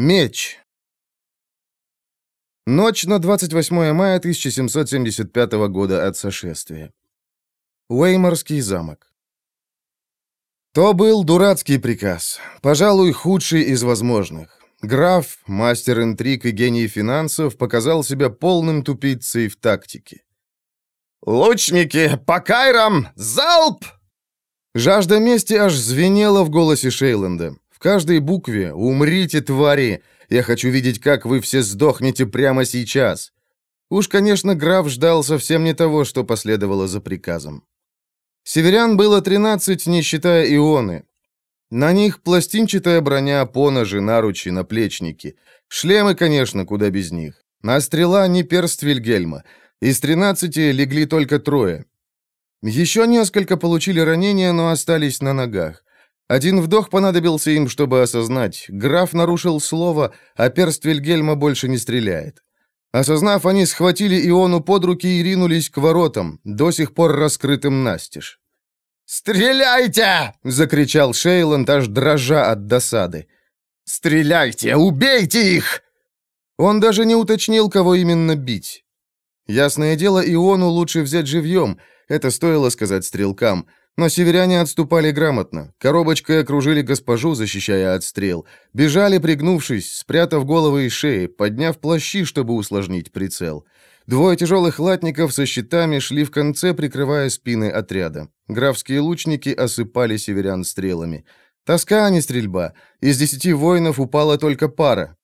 Меч. Ночь на 28 мая 1775 года от сошествия. Уэйморский замок. То был дурацкий приказ, пожалуй, худший из возможных. Граф, мастер интриг и гений финансов, показал себя полным тупицей в тактике. «Лучники, по кайрам! Залп!» Жажда мести аж звенела в голосе Шейланда. В каждой букве «Умрите, твари!» Я хочу видеть, как вы все сдохнете прямо сейчас. Уж, конечно, граф ждал совсем не того, что последовало за приказом. Северян было 13, не считая ионы. На них пластинчатая броня, поножи, наручи, наплечники. Шлемы, конечно, куда без них. А стрела не перст Вильгельма. Из 13 легли только трое. Еще несколько получили ранения, но остались на ногах. Один вдох понадобился им, чтобы осознать. Граф нарушил слово, а перст Вильгельма больше не стреляет. Осознав, они схватили Иону под руки и ринулись к воротам, до сих пор раскрытым настежь. «Стреляйте!» — закричал Шейланд, аж дрожа от досады. «Стреляйте! Убейте их!» Он даже не уточнил, кого именно бить. Ясное дело, Иону лучше взять живьем, это стоило сказать стрелкам, но северяне отступали грамотно. Коробочкой окружили госпожу, защищая от стрел. Бежали, пригнувшись, спрятав головы и шеи, подняв плащи, чтобы усложнить прицел. Двое тяжелых латников со щитами шли в конце, прикрывая спины отряда. Графские лучники осыпали северян стрелами. Тоска, а не стрельба. Из десяти воинов упала только пара.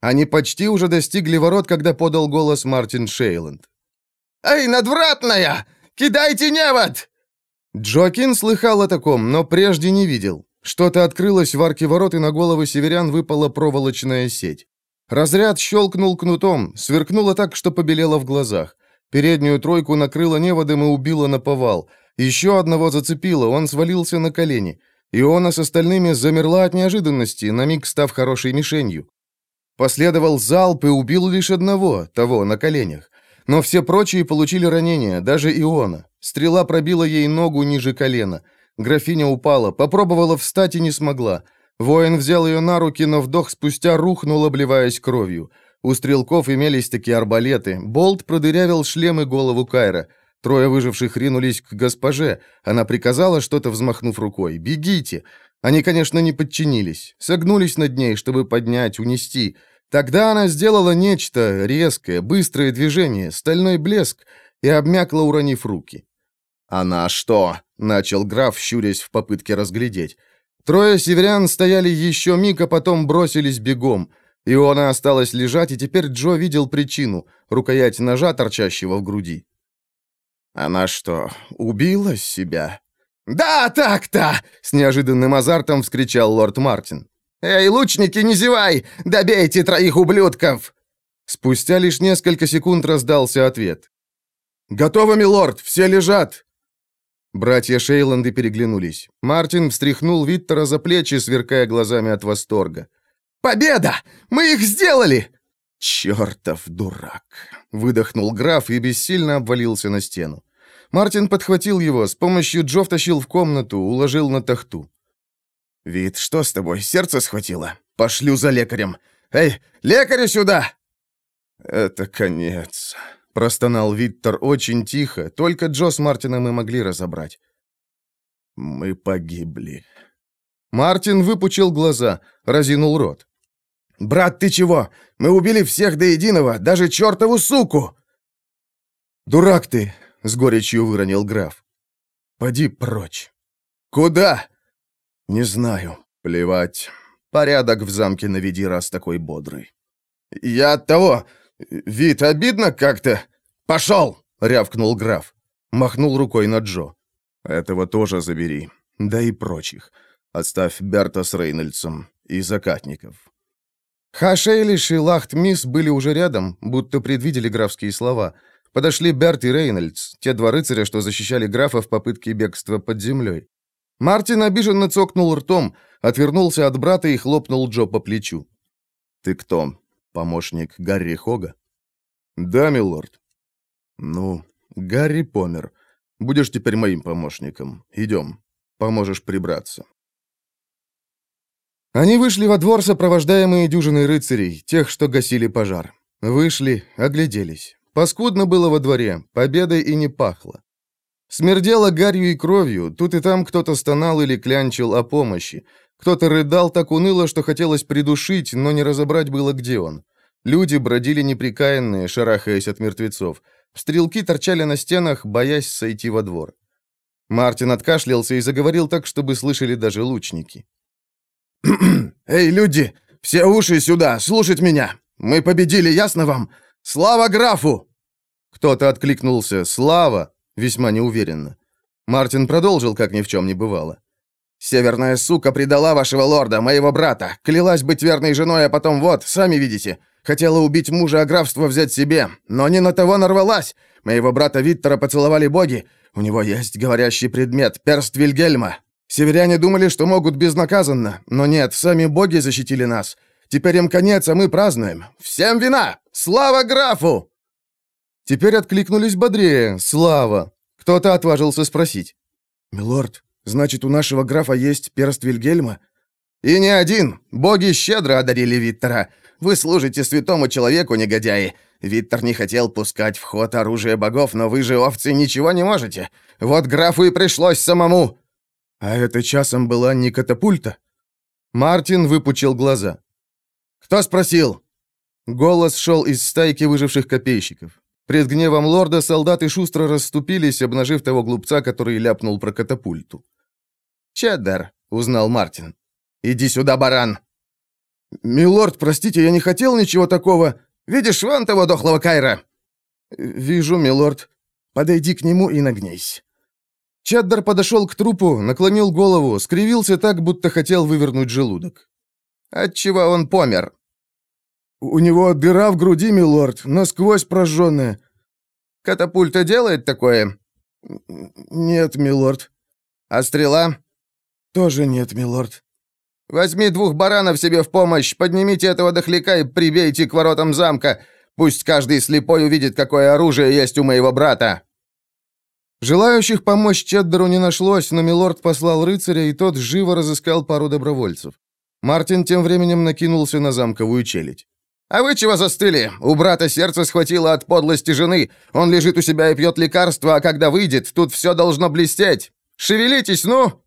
Они почти уже достигли ворот, когда подал голос Мартин Шейланд. «Эй, надвратная! Кидайте невод!» Джоакин слыхал о таком, но прежде не видел. Что-то открылось в арке ворот, и на головы северян выпала проволочная сеть. Разряд щелкнул кнутом, сверкнуло так, что побелело в глазах. Переднюю тройку накрыло неводом и убило на повал. Еще одного зацепило, он свалился на колени. Иона с остальными замерла от неожиданности, на миг став хорошей мишенью. Последовал залп и убил лишь одного, того, на коленях. Но все прочие получили ранения, даже Иона. Стрела пробила ей ногу ниже колена. Графиня упала, попробовала встать и не смогла. Воин взял ее на руки, но вдох спустя рухнул, обливаясь кровью. У стрелков имелись такие арбалеты. Болт продырявил шлем и голову Кайра. Трое выживших ринулись к госпоже. Она приказала, что-то взмахнув рукой. «Бегите!» Они, конечно, не подчинились. Согнулись над ней, чтобы поднять, унести. Тогда она сделала нечто резкое, быстрое движение, стальной блеск, и обмякла, уронив руки. «Она что?» — начал граф, щурясь в попытке разглядеть. Трое северян стояли еще миг, а потом бросились бегом. Иона осталась лежать, и теперь Джо видел причину — рукоять ножа, торчащего в груди. «Она что, убила себя?» «Да, так-то!» — с неожиданным азартом вскричал лорд Мартин. «Эй, лучники, не зевай! Добейте троих ублюдков!» Спустя лишь несколько секунд раздался ответ. «Готово, милорд! Все лежат!» Братья Шейланды переглянулись. Мартин встряхнул Виттера за плечи, сверкая глазами от восторга. «Победа! Мы их сделали!» «Чертов дурак!» — выдохнул граф и бессильно обвалился на стену. Мартин подхватил его, с помощью Джо втащил в комнату, уложил на тахту. «Вид, что с тобой? Сердце схватило? Пошлю за лекарем. Эй, лекаря сюда!» «Это конец», — простонал Виттер очень тихо, только Джо с Мартином и могли разобрать. «Мы погибли». Мартин выпучил глаза, разинул рот. «Брат, ты чего? Мы убили всех до единого, даже чертову суку!» «Дурак ты!» — с горечью выронил граф. «Поди прочь». «Куда?» «Не знаю. Плевать. Порядок в замке наведи, раз такой бодрый». «Я от того. Вид обидно как-то. Пошел!» — рявкнул граф. Махнул рукой на Джо. «Этого тоже забери. Да и прочих. Отставь Берта с Рейнольдсом и закатников». Хашейлиш и Лахт Мисс были уже рядом, будто предвидели графские слова. Подошли Берт и Рейнольдс, те два рыцаря, что защищали графа в попытке бегства под землей. Мартин обиженно цокнул ртом, отвернулся от брата и хлопнул Джо по плечу. «Ты кто? Помощник Гарри Хога?» «Да, милорд». «Ну, Гарри помер. Будешь теперь моим помощником. Идем. Поможешь прибраться». Они вышли во двор, сопровождаемые дюжиной рыцарей, тех, что гасили пожар. Вышли, огляделись. Паскудно было во дворе, победой и не пахло. Смердело гарью и кровью, тут и там кто-то стонал или клянчил о помощи. Кто-то рыдал так уныло, что хотелось придушить, но не разобрать было, где он. Люди бродили неприкаянные, шарахаясь от мертвецов. Стрелки торчали на стенах, боясь сойти во двор. Мартин откашлялся и заговорил так, чтобы слышали даже лучники. «Эй, люди, все уши сюда, слушать меня! Мы победили, ясно вам? Слава графу!» Кто-то откликнулся «Слава!» весьма неуверенно. Мартин продолжил, как ни в чем не бывало. «Северная сука предала вашего лорда, моего брата. Клялась быть верной женой, а потом вот, сами видите. Хотела убить мужа, а графство взять себе. Но не на того нарвалась. Моего брата Виттера поцеловали боги. У него есть говорящий предмет, перст Вильгельма. Северяне думали, что могут безнаказанно. Но нет, сами боги защитили нас. Теперь им конец, а мы празднуем. Всем вина! Слава графу!» Теперь откликнулись бодрее. «Слава!» Кто-то отважился спросить. «Милорд, значит, у нашего графа есть перст Вильгельма?» «И не один. Боги щедро одарили Виттера. Вы служите святому человеку, негодяи. Виттер не хотел пускать в ход оружие богов, но вы же, овцы, ничего не можете. Вот графу и пришлось самому». «А это часом была не катапульта?» Мартин выпучил глаза. «Кто спросил?» Голос шел из стайки выживших копейщиков. Пред гневом лорда солдаты шустро расступились, обнажив того глупца, который ляпнул про катапульту. «Чеддер», — узнал Мартин. «Иди сюда, баран!» «Милорд, простите, я не хотел ничего такого. Видишь вон того дохлого Кайра?» «Вижу, милорд. Подойди к нему и нагнись». Чеддер подошел к трупу, наклонил голову, скривился так, будто хотел вывернуть желудок. «Отчего он помер?» «У него дыра в груди, милорд, насквозь прожженная». «Катапульта делает такое?» «Нет, милорд». «А стрела?» «Тоже нет, милорд». «Возьми двух баранов себе в помощь, поднимите этого дохляка и прибейте к воротам замка. Пусть каждый слепой увидит, какое оружие есть у моего брата». Желающих помочь Чеддеру не нашлось, но милорд послал рыцаря, и тот живо разыскал пару добровольцев. Мартин тем временем накинулся на замковую челядь. «А вы чего застыли? У брата сердце схватило от подлости жены. Он лежит у себя и пьет лекарства, а когда выйдет, тут все должно блестеть. Шевелитесь, ну!»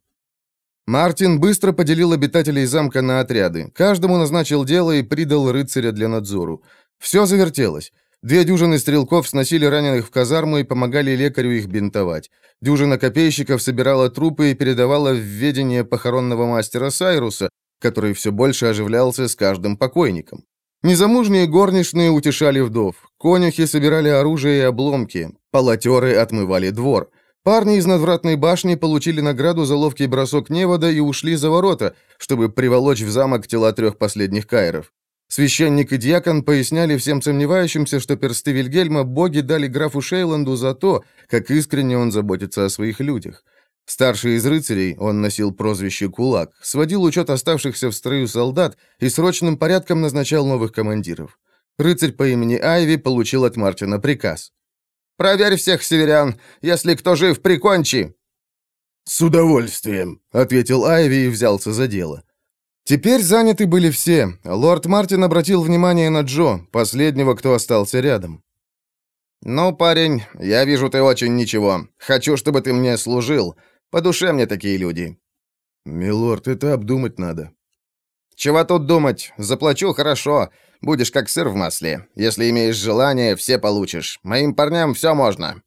Мартин быстро поделил обитателей замка на отряды. Каждому назначил дело и придал рыцаря для надзору. Все завертелось. Две дюжины стрелков сносили раненых в казарму и помогали лекарю их бинтовать. Дюжина копейщиков собирала трупы и передавала в ведение похоронного мастера Сайруса, который все больше оживлялся с каждым покойником. Незамужние горничные утешали вдов, конюхи собирали оружие и обломки, полотеры отмывали двор. Парни из надвратной башни получили награду за ловкий бросок невода и ушли за ворота, чтобы приволочь в замок тела трех последних кайров. Священник и диакон поясняли всем сомневающимся, что персты Вильгельма боги дали графу Шейланду за то, как искренне он заботится о своих людях. Старший из рыцарей, он носил прозвище Кулак, сводил учет оставшихся в строю солдат и срочным порядком назначал новых командиров. Рыцарь по имени Айви получил от Мартина приказ. «Проверь всех северян. Если кто жив, прикончи!» «С удовольствием», — ответил Айви и взялся за дело. Теперь заняты были все. Лорд Мартин обратил внимание на Джо, последнего, кто остался рядом. «Ну, парень, я вижу, ты очень ничего. Хочу, чтобы ты мне служил. По душе мне такие люди». «Милорд, это обдумать надо». «Чего тут думать? Заплачу хорошо. Будешь как сыр в масле. Если имеешь желание, все получишь. Моим парням все можно».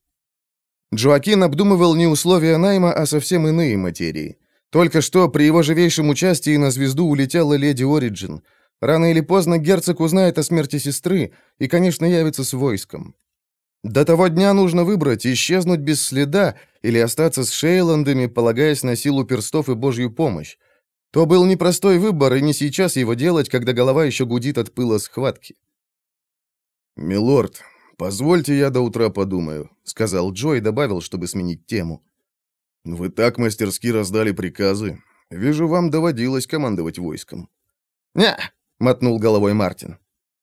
Джоакин обдумывал не условия найма, а совсем иные материи. Только что при его живейшем участии на звезду улетела леди Ориджин. Рано или поздно герцог узнает о смерти сестры и, конечно, явится с войском. До того дня нужно выбрать, исчезнуть без следа или остаться с Шейландами, полагаясь на силу перстов и божью помощь. То был непростой выбор, и не сейчас его делать, когда голова еще гудит от пыла схватки. «Милорд, позвольте я до утра подумаю», — сказал Джо и добавил, чтобы сменить тему. «Вы так мастерски раздали приказы. Вижу, вам доводилось командовать войском». «Не», — мотнул головой Мартин.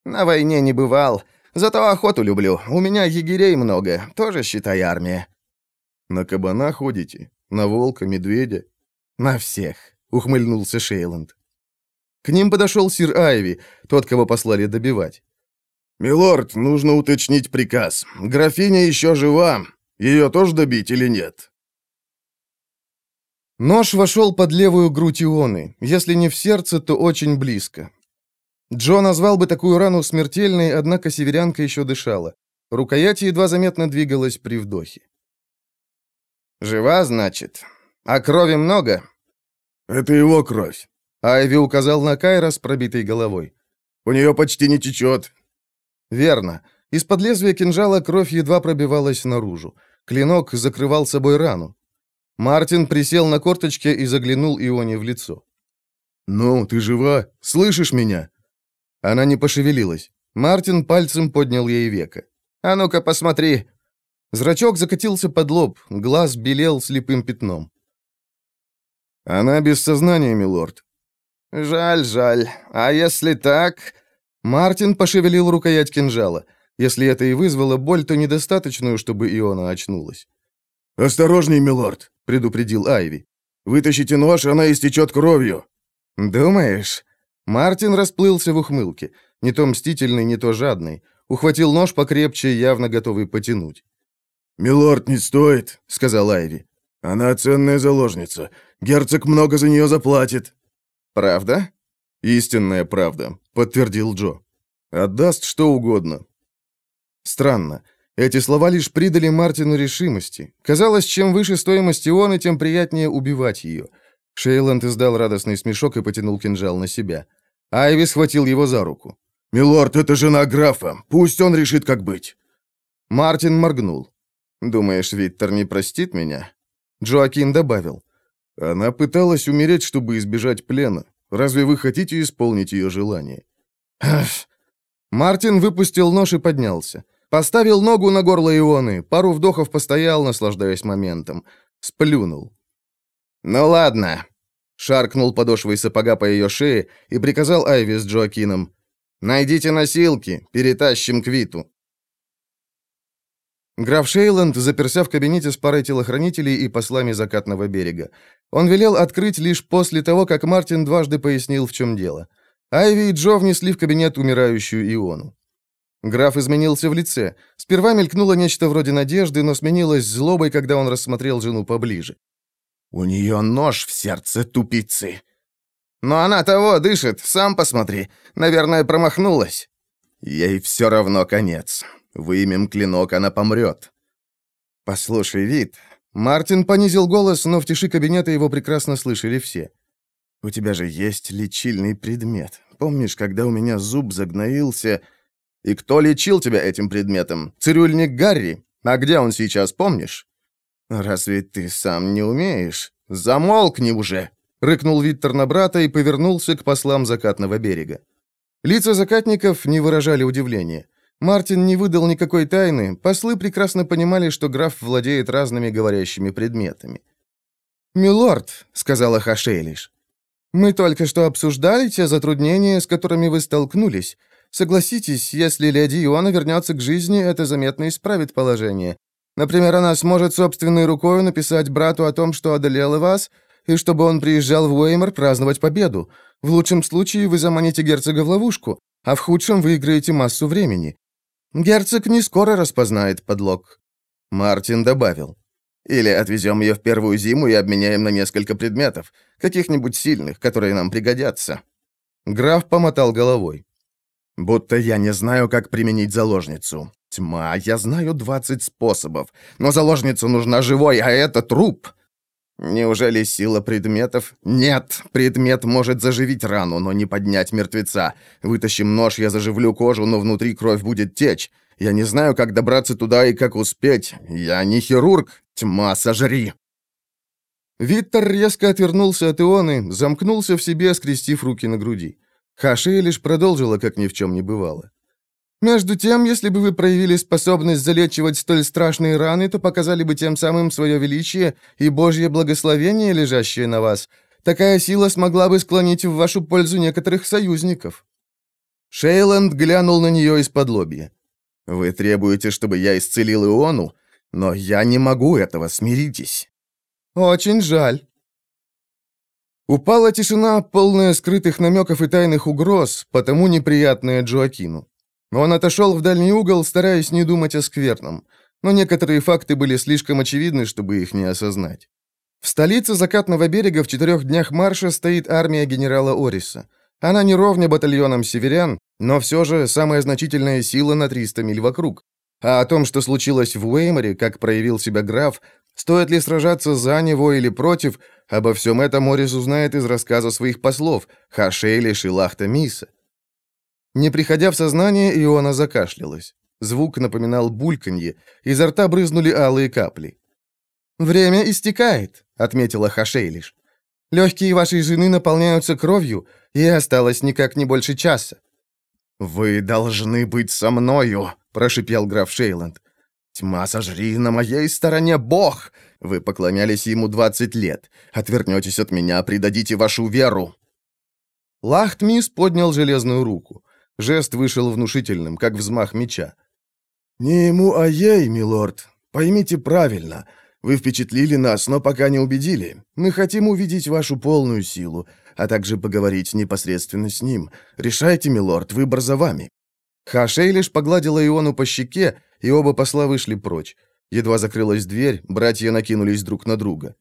«На войне не бывал. Зато охоту люблю. У меня егерей много. Тоже, считай, армия». «На кабана ходите? На волка, медведя?» «На всех», — ухмыльнулся Шейланд. К ним подошел сир Айви, тот, кого послали добивать. «Милорд, нужно уточнить приказ. Графиня еще жива. Ее тоже добить или нет?» Нож вошел под левую грудь Ионы. Если не в сердце, то очень близко. Джо назвал бы такую рану смертельной, однако северянка еще дышала. Рукоять едва заметно двигалась при вдохе. «Жива, значит? А крови много?» «Это его кровь», — Айви указал на Кайра с пробитой головой. «У нее почти не течет». «Верно. Из-под лезвия кинжала кровь едва пробивалась наружу. Клинок закрывал собой рану. Мартин присел на корточки и заглянул Ионе в лицо. «Ну, ты жива? Слышишь меня?» Она не пошевелилась. Мартин пальцем поднял ей веко. «А ну-ка, посмотри!» Зрачок закатился под лоб, глаз белел слепым пятном. «Она без сознания, милорд». «Жаль, жаль. А если так...» Мартин пошевелил рукоять кинжала. Если это и вызвало боль, то недостаточную, чтобы Иона очнулась. «Осторожней, милорд!» — предупредил Айви. «Вытащите нож, она истечет кровью». «Думаешь?» Мартин расплылся в ухмылке. Не то мстительный, не то жадный. Ухватил нож покрепче, явно готовый потянуть. «Милорд, не стоит», — сказал Айви. «Она ценная заложница. Герцог много за нее заплатит». «Правда?» «Истинная правда», — подтвердил Джо. «Отдаст что угодно». Странно. Эти слова лишь придали Мартину решимости. Казалось, чем выше стоимость Ионы, тем приятнее убивать ее. Шейланд издал радостный смешок и потянул кинжал на себя. Айви схватил его за руку. «Милорд, это жена графа. Пусть он решит, как быть». Мартин моргнул. «Думаешь, Виттер не простит меня?» Джоакин добавил. «Она пыталась умереть, чтобы избежать плена. Разве вы хотите исполнить ее желание?» Мартин выпустил нож и поднялся. Поставил ногу на горло Ионы, пару вдохов постоял, наслаждаясь моментом. Сплюнул. «Ну ладно», — шаркнул подошвой сапога по ее шее и приказал Айви с Джоакином. «Найдите носилки, перетащим к Виту». Граф Шейланд заперся в кабинете с парой телохранителей и послами закатного берега. Он велел открыть лишь после того, как Мартин дважды пояснил, в чем дело. Айви и Джо внесли в кабинет умирающую Иону. Граф изменился в лице. Сперва мелькнуло нечто вроде надежды, но сменилось злобой, когда он рассмотрел жену поближе. «У нее нож в сердце тупицы». «Но она того дышит, сам посмотри. Наверное, промахнулась». «Ей все равно конец. Вымем клинок, она помрет». «Послушай, вид». Мартин понизил голос, но в тиши кабинета его прекрасно слышали все. «У тебя же есть лечильный предмет. Помнишь, когда у меня зуб загноился...» И кто лечил тебя этим предметом? Цирюльник Гарри? А где он сейчас, помнишь? Разве ты сам не умеешь? Замолкни уже!» Рыкнул Виттер на брата и повернулся к послам закатного берега. Лица закатников не выражали удивления. Мартин не выдал никакой тайны, послы прекрасно понимали, что граф владеет разными говорящими предметами. «Милорд», — сказала Хашейлиш, — «мы только что обсуждали те затруднения, с которыми вы столкнулись. Согласитесь, если леди Иоанна вернется к жизни, это заметно исправит положение. Например, она сможет собственной рукой написать брату о том, что одолела вас, и чтобы он приезжал в Уэймор праздновать победу. В лучшем случае вы заманите герцога в ловушку, а в худшем выиграете массу времени. Герцог не скоро распознает подлог». Мартин добавил. «Или отвезем ее в первую зиму и обменяем на несколько предметов, каких-нибудь сильных, которые нам пригодятся». Граф помотал головой. Будто я не знаю, как применить заложницу. Тьма, я знаю 20 способов. Но заложница нужна живой, а это труп. Неужели сила предметов? Нет, предмет может заживить рану, но не поднять мертвеца. Вытащим нож, я заживлю кожу, но внутри кровь будет течь. Я не знаю, как добраться туда и как успеть. Я не хирург. Тьма, сожри. Виттер резко отвернулся от Ионы, замкнулся в себе, скрестив руки на груди. Хаши лишь продолжила, как ни в чем не бывало. «Между тем, если бы вы проявили способность залечивать столь страшные раны, то показали бы тем самым свое величие и Божье благословение, лежащее на вас. Такая сила смогла бы склонить в вашу пользу некоторых союзников». Шейланд глянул на нее из-под лобья. «Вы требуете, чтобы я исцелил Иону? Но я не могу этого, смиритесь». «Очень жаль». Упала тишина, полная скрытых намеков и тайных угроз, потому неприятная Джоакину. Он отошел в дальний угол, стараясь не думать о скверном, но некоторые факты были слишком очевидны, чтобы их не осознать. В столице закатного берега в четырех днях марша стоит армия генерала Ориса. Она не ровня батальонам северян, но все же самая значительная сила на 300 миль вокруг. А о том, что случилось в Уэйморе, как проявил себя граф, стоит ли сражаться за него или против, обо всем этом Морис узнает из рассказа своих послов, Хашейли Шилахта Миса. Не приходя в сознание, Иона закашлялась. Звук напоминал бульканье, изо рта брызнули алые капли. «Время истекает», — отметила Хашейлиш. «Легкие вашей жены наполняются кровью, и осталось никак не больше часа». «Вы должны быть со мною», — прошипел граф Шейланд. «Тьма сожри, на моей стороне Бог! Вы поклонялись ему двадцать лет. Отвернетесь от меня, предадите вашу веру!» Лахтмис поднял железную руку. Жест вышел внушительным, как взмах меча. «Не ему, а ей, милорд. Поймите правильно. Вы впечатлили нас, но пока не убедили. Мы хотим увидеть вашу полную силу, а также поговорить непосредственно с ним. Решайте, милорд, выбор за вами». Хашей лишь погладила Иону по щеке, и оба посла вышли прочь. Едва закрылась дверь, братья накинулись друг на друга.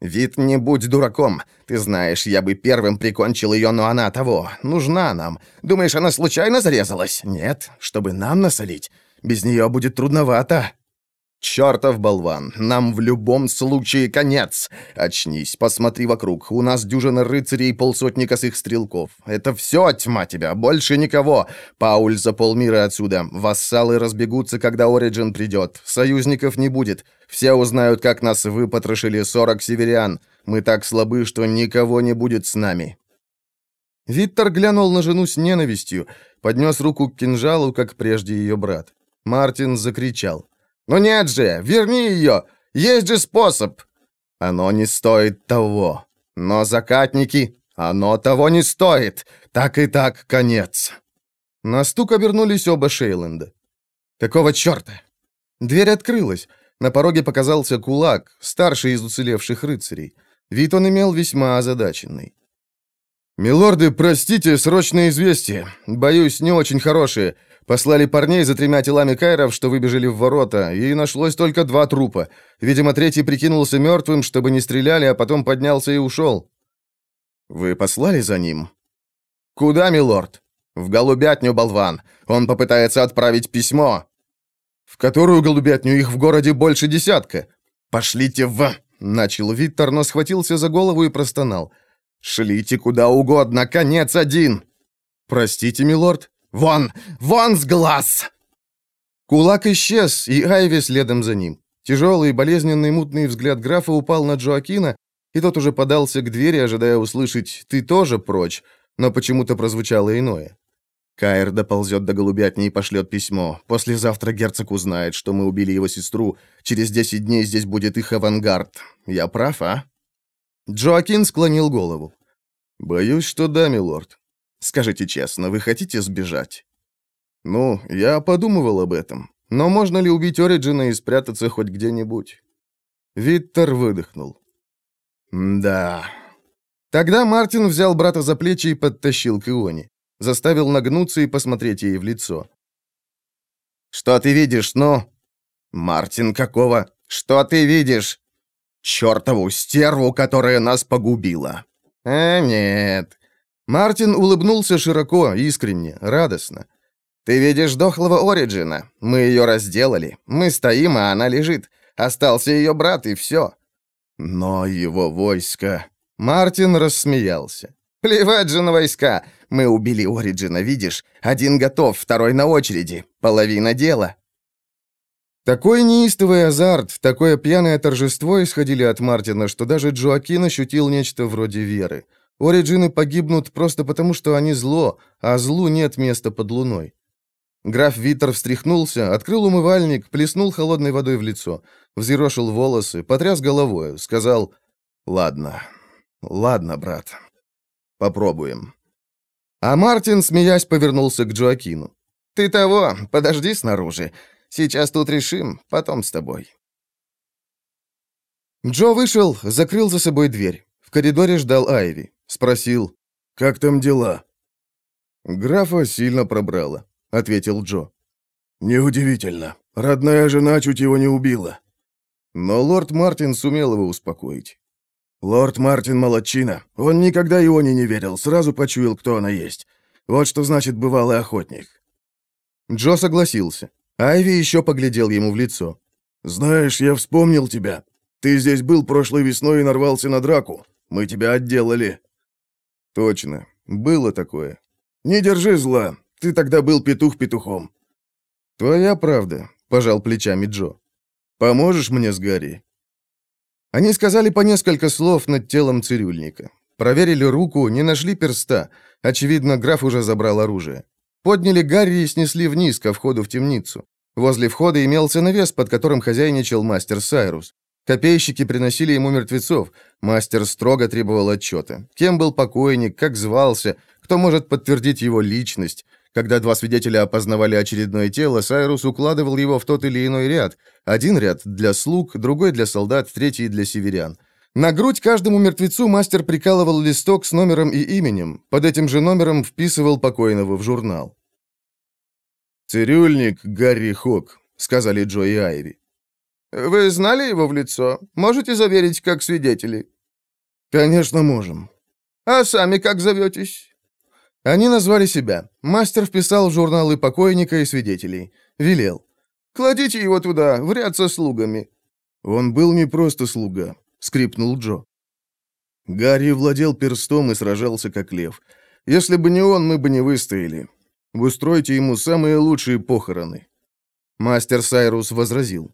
«Вид, не будь дураком. Ты знаешь, я бы первым прикончил ее, но она того. Нужна нам. Думаешь, она случайно зарезалась? Нет, чтобы нам насолить. Без нее будет трудновато». «Чертов болван! Нам в любом случае конец! Очнись, посмотри вокруг. У нас дюжина рыцарей и полсотни косых стрелков. Это все, тьма тебя, больше никого. Пауль за полмира отсюда. Вассалы разбегутся, когда Ориджин придет. Союзников не будет. Все узнают, как нас выпотрошили сорок северян. Мы так слабы, что никого не будет с нами». Виттер глянул на жену с ненавистью, поднес руку к кинжалу, как прежде ее брат. Мартин закричал. «Ну нет же, верни ее! Есть же способ!» «Оно не стоит того. Но закатники, оно того не стоит. Так и так конец». На стук обернулись оба Шейленда. «Какого черта?» Дверь открылась. На пороге показался кулак, старший из уцелевших рыцарей. Вид он имел весьма озадаченный. «Милорды, простите, срочное известие. Боюсь, не очень хорошее. Послали парней за тремя телами кайров, что выбежали в ворота, и нашлось только два трупа. Видимо, третий прикинулся мертвым, чтобы не стреляли, а потом поднялся и ушел. Вы послали за ним? Куда, милорд? В голубятню, болван. Он попытается отправить письмо. В которую голубятню? Их в городе больше десятка. Пошлите в... Начал Виттер, но схватился за голову и простонал. «Шлите куда угодно, конец один!» «Простите, милорд?» Вон! Вон с глаз!» Кулак исчез, и Айви следом за ним. Тяжелый, болезненный, мутный взгляд графа упал на Джоакина, и тот уже подался к двери, ожидая услышать «ты тоже прочь», но почему-то прозвучало иное. Каэр доползет до голубятни и пошлет письмо. Послезавтра герцог узнает, что мы убили его сестру. Через десять дней здесь будет их авангард. Я прав, а?» Джоакин склонил голову. «Боюсь, что да, милорд. Скажите честно, вы хотите сбежать?» «Ну, я подумывал об этом. Но можно ли убить Ориджина и спрятаться хоть где-нибудь?» Виттер выдохнул. «Да...» Тогда Мартин взял брата за плечи и подтащил к Ионе. Заставил нагнуться и посмотреть ей в лицо. «Что ты видишь, ну?» «Мартин, какого? Что ты видишь?» «Чёртову стерву, которая нас погубила!» «Э, нет. Мартин улыбнулся широко, искренне, радостно. «Ты видишь дохлого Ориджина? Мы ее разделали. Мы стоим, а она лежит. Остался ее брат, и все». «Но его войско...» Мартин рассмеялся. «Плевать же на войска. Мы убили Ориджина, видишь? Один готов, второй на очереди. Половина дела». Такой неистовый азарт, такое пьяное торжество исходили от Мартина, что даже Джоакин ощутил нечто вроде веры. Ориджины погибнут просто потому, что они зло, а злу нет места под луной. Граф Витер встряхнулся, открыл умывальник, плеснул холодной водой в лицо, взъерошил волосы, потряс головой, сказал «Ладно, ладно, брат, попробуем». А Мартин, смеясь, повернулся к Джоакину. «Ты того, подожди снаружи. Сейчас тут решим, потом с тобой». Джо вышел, закрыл за собой дверь. В коридоре ждал Айви. Спросил, «Как там дела?» «Графа сильно пробрало», — ответил Джо. «Неудивительно. Родная жена чуть его не убила». Но лорд Мартин сумел его успокоить. «Лорд Мартин молодчина. Он никогда его не верил, сразу почуял, кто она есть. Вот что значит бывалый охотник». Джо согласился. Айви еще поглядел ему в лицо. «Знаешь, я вспомнил тебя. Ты здесь был прошлой весной и нарвался на драку. Мы тебя отделали». «Точно. Было такое. Не держи зла. Ты тогда был петух петухом». «Твоя правда», — пожал плечами Джо. «Поможешь мне с Гарри?» Они сказали по несколько слов над телом цирюльника. Проверили руку, не нашли перста. Очевидно, граф уже забрал оружие. Подняли Гарри и снесли вниз, ко входу в темницу. Возле входа имелся навес, под которым хозяйничал мастер Сайрус. Копейщики приносили ему мертвецов. Мастер строго требовал отчета. Кем был покойник, как звался, кто может подтвердить его личность. Когда два свидетеля опознавали очередное тело, Сайрус укладывал его в тот или иной ряд. Один ряд для слуг, другой для солдат, третий для северян. На грудь каждому мертвецу мастер прикалывал листок с номером и именем. Под этим же номером вписывал покойного в журнал. «Цирюльник Гарри Хок», — сказали Джо и Айви. «Вы знали его в лицо? Можете заверить, как свидетели?» «Конечно, можем». «А сами как зоветесь?» Они назвали себя. Мастер вписал в журналы покойника и свидетелей. Велел. «Кладите его туда, в ряд со слугами». «Он был не просто слуга», — скрипнул Джо. Гарри владел перстом и сражался как лев. Если бы не он, мы бы не выстояли. Устройте ему самые лучшие похороны». Мастер Сайрус возразил.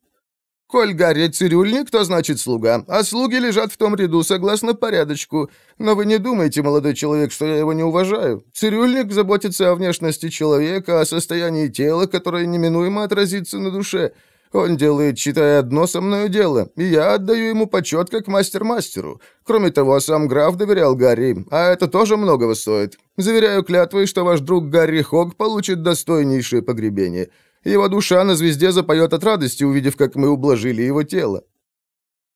Коль Гарри цирюльник, то значит слуга, а слуги лежат в том ряду согласно порядочку. Но вы не думайте, молодой человек, что я его не уважаю. Цирюльник заботится о внешности человека, о состоянии тела, которое неминуемо отразится на душе. Он делает, считая одно со мною дело, и я отдаю ему почет как мастер мастеру. Кроме того, сам граф доверял Гарри, а это тоже многого стоит. Заверяю клятвой, что ваш друг Гарри Хог получит достойнейшее погребение. Его душа на звезде запоет от радости, увидев, как мы ублажили его тело».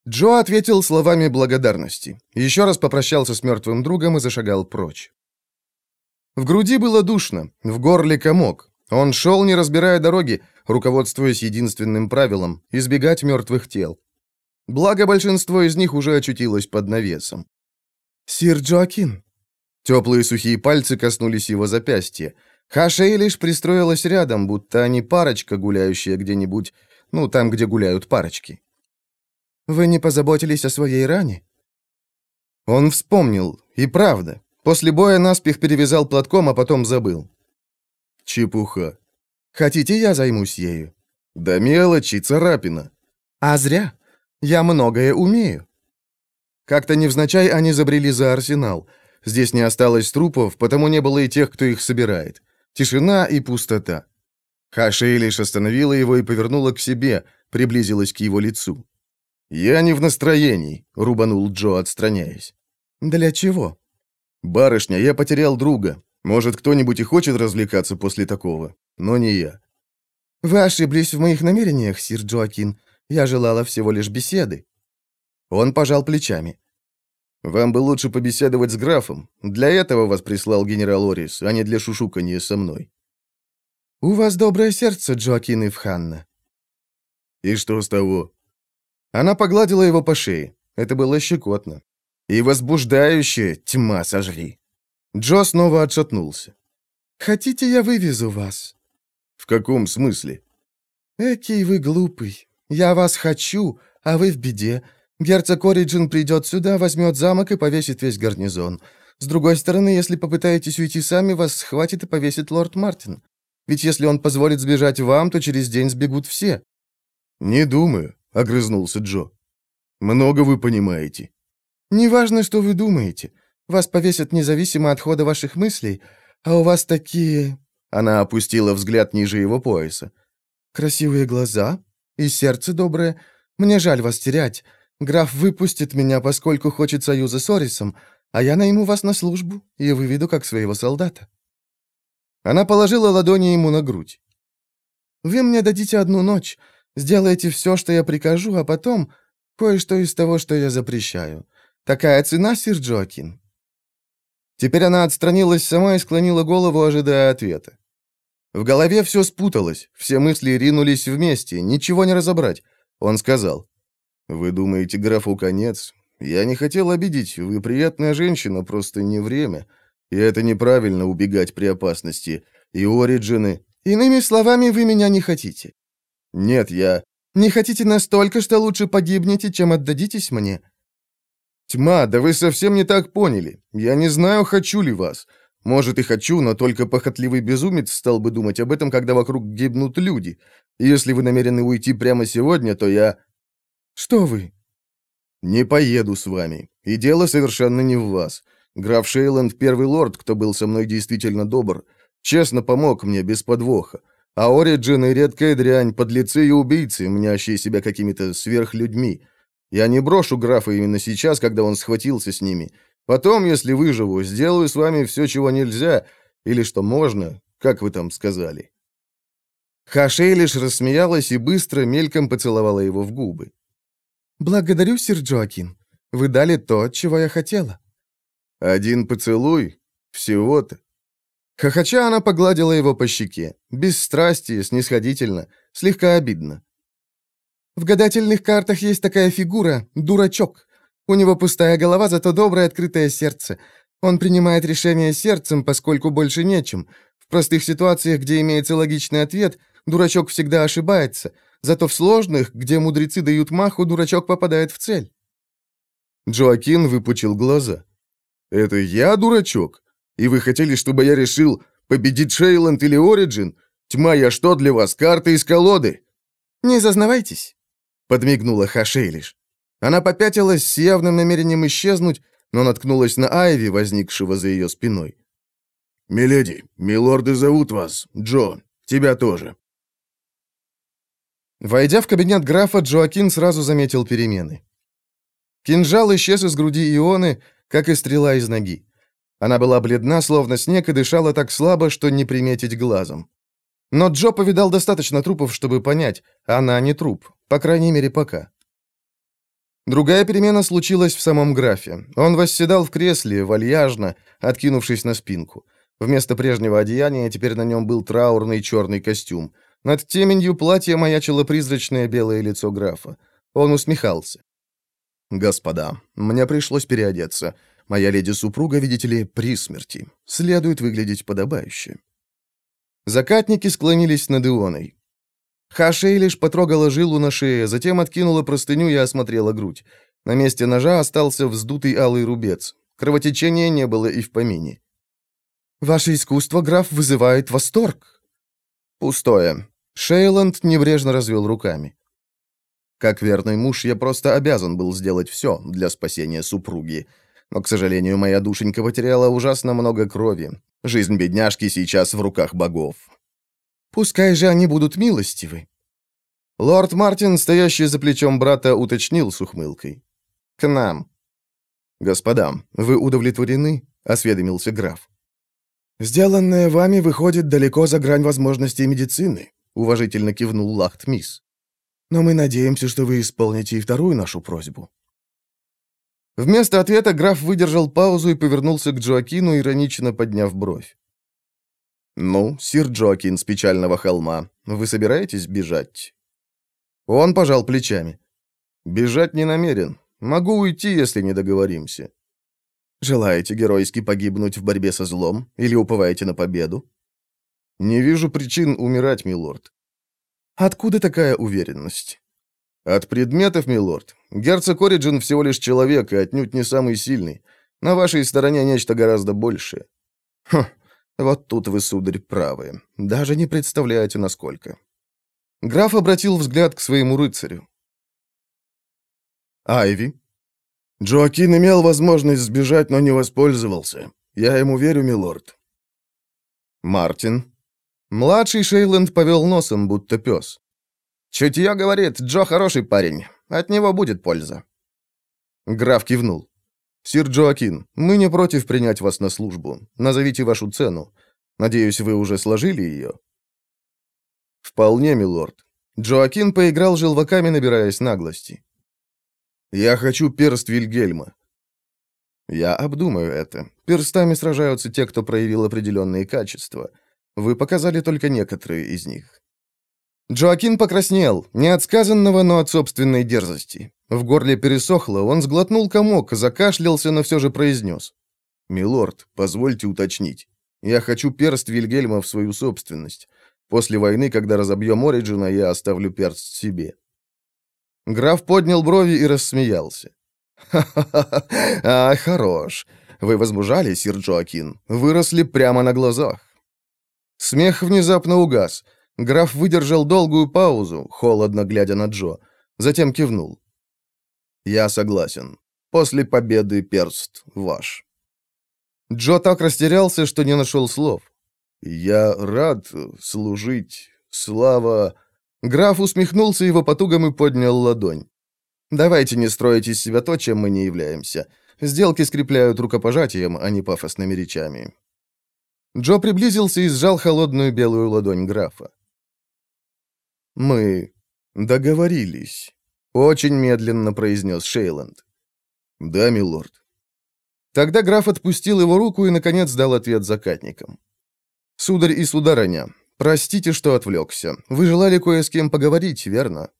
Джо ответил словами благодарности. Еще раз попрощался с мертвым другом и зашагал прочь. В груди было душно, в горле комок. Он шел, не разбирая дороги, руководствуясь единственным правилом – избегать мертвых тел. Благо, большинство из них уже очутилось под навесом. «Сир Джоакин!» Теплые сухие пальцы коснулись его запястья. Хашей лишь пристроилась рядом, будто они парочка, гуляющая где-нибудь, ну, там, где гуляют парочки. «Вы не позаботились о своей ране?» Он вспомнил, и правда. После боя наспех перевязал платком, а потом забыл. «Чепуха. Хотите, я займусь ею?» «Да мелочи, царапина». «А зря. Я многое умею». Как-то невзначай они забрели за арсенал. Здесь не осталось трупов, потому не было и тех, кто их собирает. Тишина и пустота. Хашей лишь остановила его и повернула к себе, приблизилась к его лицу. «Я не в настроении», — рубанул Джо, отстраняясь. «Для чего?» «Барышня, я потерял друга. Может, кто-нибудь и хочет развлекаться после такого, но не я». «Вы ошиблись в моих намерениях, сир Джоакин. Я желала всего лишь беседы». Он пожал плечами. Вам бы лучше побеседовать с графом. Для этого вас прислал генерал Орис, а не для шушуканья со мной. У вас доброе сердце, Джоакин Ивханна. И что с того? Она погладила его по шее. Это было щекотно. И возбуждающе, тьма сожри. Джо снова отшатнулся. «Хотите, я вывезу вас?» «В каком смысле?» «Экий вы глупый. Я вас хочу, а вы в беде. Герцог Ориджин придет сюда, возьмет замок и повесит весь гарнизон. С другой стороны, если попытаетесь уйти сами, вас схватит и повесит лорд Мартин. Ведь если он позволит сбежать вам, то через день сбегут все». «Не думаю», — огрызнулся Джо. «Много вы понимаете». «Неважно, что вы думаете. Вас повесят независимо от хода ваших мыслей, а у вас такие...» Она опустила взгляд ниже его пояса. «Красивые глаза и сердце доброе. Мне жаль вас терять. Граф выпустит меня, поскольку хочет союза с Орисом, а я найму вас на службу и выведу как своего солдата». Она положила ладони ему на грудь. «Вы мне дадите одну ночь, сделаете все, что я прикажу, а потом кое-что из того, что я запрещаю. Такая цена, сир Джоакин?» Теперь она отстранилась сама и склонила голову, ожидая ответа. В голове все спуталось, все мысли ринулись вместе, ничего не разобрать. Он сказал, «Вы думаете, графу конец? Я не хотел обидеть, вы приятная женщина, просто не время. И это неправильно убегать при опасности. И Ориджины... Иными словами, вы меня не хотите. Нет, я... Не хотите настолько, что лучше погибнете, чем отдадитесь мне? Тьма, да вы совсем не так поняли. Я не знаю, хочу ли вас. Может, и хочу, но только похотливый безумец стал бы думать об этом, когда вокруг гибнут люди. Если вы намерены уйти прямо сегодня, то я... Что вы? Не поеду с вами. И дело совершенно не в вас. Граф Шейланд — первый лорд, кто был со мной действительно добр. Честно помог мне, без подвоха. А Ориджин и редкая дрянь, подлецы и убийцы, мнящие себя какими-то сверхлюдьми. Я не брошу графа именно сейчас, когда он схватился с ними. Потом, если выживу, сделаю с вами все, чего нельзя, или что можно, как вы там сказали». Хашей лишь рассмеялась и быстро, мельком поцеловала его в губы. «Благодарю, сир Джоакин. Вы дали то, чего я хотела». «Один поцелуй? Всего-то?» Хохоча она погладила его по щеке. Без страсти, снисходительно, слегка обидно. В гадательных картах есть такая фигура — дурачок. У него пустая голова, зато доброе открытое сердце. Он принимает решения сердцем, поскольку больше нечем. В простых ситуациях, где имеется логичный ответ, дурачок всегда ошибается. Зато в сложных, где мудрецы дают маху, дурачок попадает в цель. Джоакин выпучил глаза. «Это я дурачок? И вы хотели, чтобы я решил, победить Шейланд или Ориджин? Тьма, я что для вас, карты из колоды?» «Не зазнавайтесь», подмигнула Хашейлиш. Она попятилась с явным намерением исчезнуть, но наткнулась на Айви, возникшего за ее спиной. «Миледи, милорды зовут вас. Джон. Тебя тоже». Войдя в кабинет графа, Джоакин сразу заметил перемены. Кинжал исчез из груди Ионы, как и стрела из ноги. Она была бледна, словно снег, и дышала так слабо, что не приметить глазом. Но Джо повидал достаточно трупов, чтобы понять, она не труп, по крайней мере, пока. Другая перемена случилась в самом графе. Он восседал в кресле, вальяжно, откинувшись на спинку. Вместо прежнего одеяния теперь на нем был траурный черный костюм. Над теменью платья маячило призрачное белое лицо графа. Он усмехался. «Господа, мне пришлось переодеться. Моя леди-супруга, видите ли, при смерти. Следует выглядеть подобающе». Закатники склонились над Ионой. Хашей лишь потрогала жилу на шее, затем откинула простыню и осмотрела грудь. На месте ножа остался вздутый алый рубец. Кровотечения не было и в помине. «Ваше искусство, граф, вызывает восторг». «Пустое». Шейланд небрежно развел руками. «Как верный муж, я просто обязан был сделать все для спасения супруги. Но, к сожалению, моя душенька потеряла ужасно много крови. Жизнь бедняжки сейчас в руках богов. Пускай же они будут милостивы. Лорд Мартин, стоящий за плечом брата, уточнил с ухмылкой. «К нам». «Господа, вы удовлетворены?» — осведомился граф. «Сделанное вами выходит далеко за грань возможностей медицины», — уважительно кивнул Лахт-Мисс. «Но мы надеемся, что вы исполните и вторую нашу просьбу». Вместо ответа граф выдержал паузу и повернулся к Джоакину, иронично подняв бровь. «Ну, сир Джоакин с печального холма, вы собираетесь бежать?» Он пожал плечами. «Бежать не намерен. Могу уйти, если не договоримся». «Желаете геройски погибнуть в борьбе со злом или уповаете на победу?» «Не вижу причин умирать, милорд». «Откуда такая уверенность?» «От предметов, милорд. Герцог Ориджин всего лишь человек и отнюдь не самый сильный. На вашей стороне нечто гораздо большее». «Хм, вот тут вы, сударь, правы. Даже не представляете, насколько». Граф обратил взгляд к своему рыцарю. «Айви?» «Джоакин имел возможность сбежать, но не воспользовался. Я ему верю, милорд». «Мартин?» Младший Шейланд повел носом, будто пес. «Чутье говорит, Джо хороший парень. От него будет польза». Граф кивнул. «Сир Джоакин, мы не против принять вас на службу. Назовите вашу цену. Надеюсь, вы уже сложили ее?» «Вполне, милорд». Джоакин поиграл желваками, набираясь наглости. «Я хочу перст Вильгельма». Я обдумаю это. Перстами сражаются те, кто проявил определенные качества. Вы показали только некоторые из них. Джоакин покраснел, не от сказанного, но от собственной дерзости. В горле пересохло, он сглотнул комок, закашлялся, но все же произнес. «Милорд, позвольте уточнить. Я хочу перст Вильгельма в свою собственность. После войны, когда разобьем Ориджина, я оставлю перст себе». Граф поднял брови и рассмеялся. «Ха-ха-ха! А, хорош! Вы возмужали, сир Джоакин. Выросли прямо на глазах». Смех внезапно угас. Граф выдержал долгую паузу, холодно глядя на Джо. Затем кивнул. «Я согласен. После победы перст ваш». Джо так растерялся, что не нашел слов. «Я рад служить. Слава...» Граф усмехнулся его потугам и поднял ладонь. «Давайте не строить из себя то, чем мы не являемся. Сделки скрепляют рукопожатием, а не пафосными речами». Джо приблизился и сжал холодную белую ладонь графа. «Мы договорились», — очень медленно произнес Шейланд. «Да, милорд». Тогда граф отпустил его руку и, наконец, дал ответ закатникам. «Сударь и сударыня, простите, что отвлекся. Вы желали кое с кем поговорить, верно?»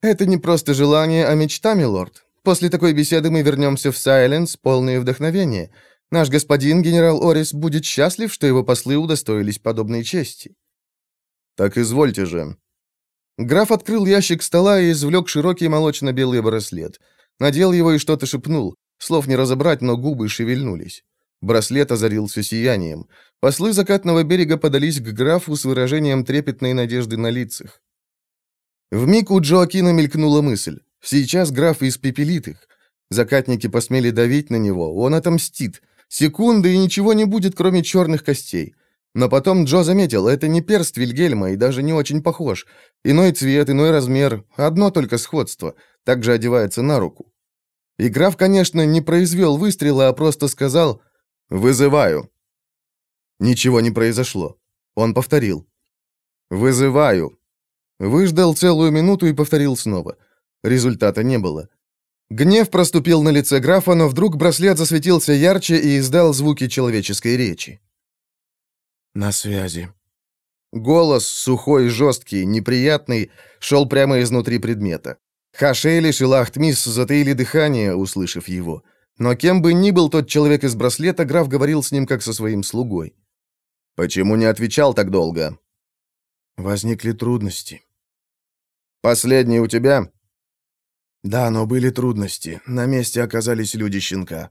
«Это не просто желание, а мечта, милорд. После такой беседы мы вернемся в Сайленс, полные вдохновения. Наш господин, генерал Орис, будет счастлив, что его послы удостоились подобной чести». «Так извольте же». Граф открыл ящик стола и извлек широкий молочно-белый браслет. Надел его и что-то шепнул. Слов не разобрать, но губы шевельнулись. Браслет озарился сиянием. Послы закатного берега подались к графу с выражением трепетной надежды на лицах. Вмиг у Джоакина мелькнула мысль. Сейчас граф испепелит их. Закатники посмели давить на него, он отомстит. Секунды, и ничего не будет, кроме черных костей. Но потом Джо заметил, это не перст Вильгельма и даже не очень похож. Иной цвет, иной размер, одно только сходство. Также одевается на руку. И граф, конечно, не произвел выстрела, а просто сказал «Вызываю». Ничего не произошло. Он повторил «Вызываю». Выждал целую минуту и повторил снова. Результата не было. Гнев проступил на лице графа, но вдруг браслет засветился ярче и издал звуки человеческой речи. «На связи». Голос, сухой, жесткий, неприятный, шел прямо изнутри предмета. Хашейлиш и Лахтмис затаили дыхание, услышав его. Но кем бы ни был тот человек из браслета, граф говорил с ним как со своим слугой. «Почему не отвечал так долго?» «Возникли трудности». «Последний у тебя?» «Да, но были трудности. На месте оказались люди щенка».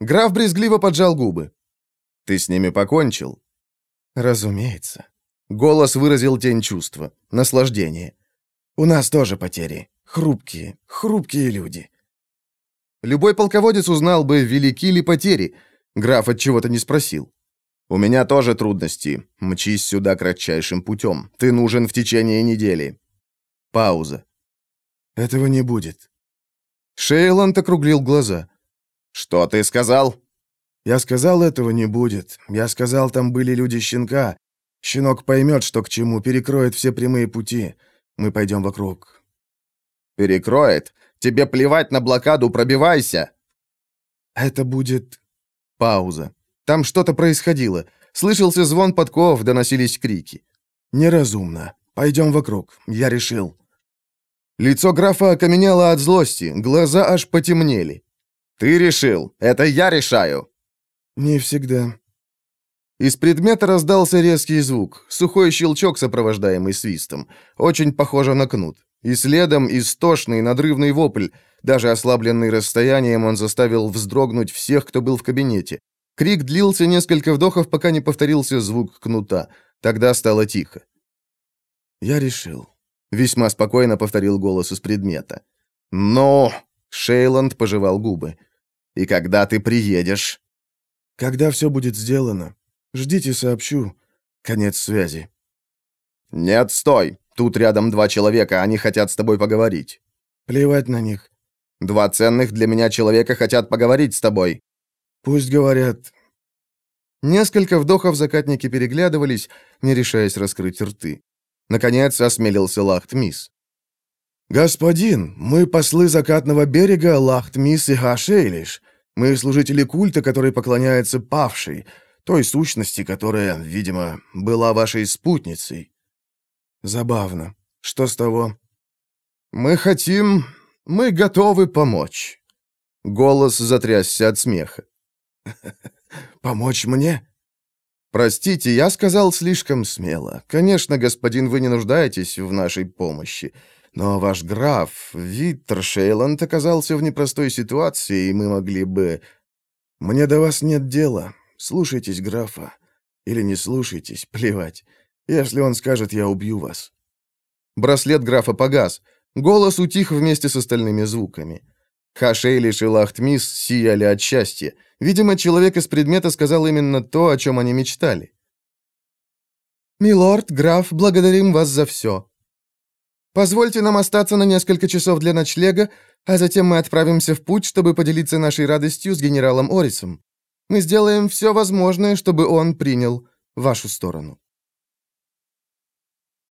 Граф брезгливо поджал губы. «Ты с ними покончил?» «Разумеется». Голос выразил тень чувства, наслаждение. «У нас тоже потери. Хрупкие, хрупкие люди. Любой полководец узнал бы, велики ли потери. Граф от чего-то не спросил. У меня тоже трудности. Мчись сюда кратчайшим путем. Ты нужен в течение недели. Пауза. Этого не будет. Шейланд округлил глаза. Что ты сказал? Я сказал, этого не будет. Я сказал, там были люди щенка. Щенок поймет, что к чему, перекроет все прямые пути. Мы пойдем вокруг. Перекроет. Тебе плевать на блокаду, пробивайся. Это будет... Пауза. Там что-то происходило. Слышался звон подков, доносились крики. Неразумно. Пойдем вокруг. Я решил. Лицо графа окаменело от злости, глаза аж потемнели. «Ты решил. Это я решаю». «Не всегда». Из предмета раздался резкий звук, сухой щелчок, сопровождаемый свистом. Очень похоже на кнут. И следом истошный, надрывный вопль. Даже ослабленный расстоянием он заставил вздрогнуть всех, кто был в кабинете. Крик длился несколько вдохов, пока не повторился звук кнута. Тогда стало тихо. «Я решил», — весьма спокойно повторил голос из предмета. «Но...» — Шейланд пожевал губы. «И когда ты приедешь?» «Когда все будет сделано. Ждите, сообщу. Конец связи». «Нет, стой! Тут рядом два человека, они хотят с тобой поговорить». «Плевать на них». «Два ценных для меня человека хотят поговорить с тобой». «Пусть говорят». Несколько вдохов закатники переглядывались, не решаясь раскрыть рты. Наконец осмелился Лахт-Мисс. «Господин, мы послы закатного берега Лахт-Мисс и Хашейлиш. Мы служители культа, который поклоняется павшей, той сущности, которая, видимо, была вашей спутницей. Забавно. Что с того? Мы хотим... Мы готовы помочь. Голос затрясся от смеха. Помочь мне? Простите, я сказал слишком смело. Конечно, господин, вы не нуждаетесь в нашей помощи. Но ваш граф, Виттер Шейланд, оказался в непростой ситуации, и мы могли бы... Мне до вас нет дела. Слушайтесь графа. Или не слушайтесь, плевать. Если он скажет, я убью вас. Браслет графа погас. Голос утих вместе с остальными звуками. Хашейлиш и Шилахтмис сияли от счастья. Видимо, человек из предмета сказал именно то, о чем они мечтали. «Милорд, граф, благодарим вас за все. Позвольте нам остаться на несколько часов для ночлега, а затем мы отправимся в путь, чтобы поделиться нашей радостью с генералом Орисом. Мы сделаем все возможное, чтобы он принял вашу сторону».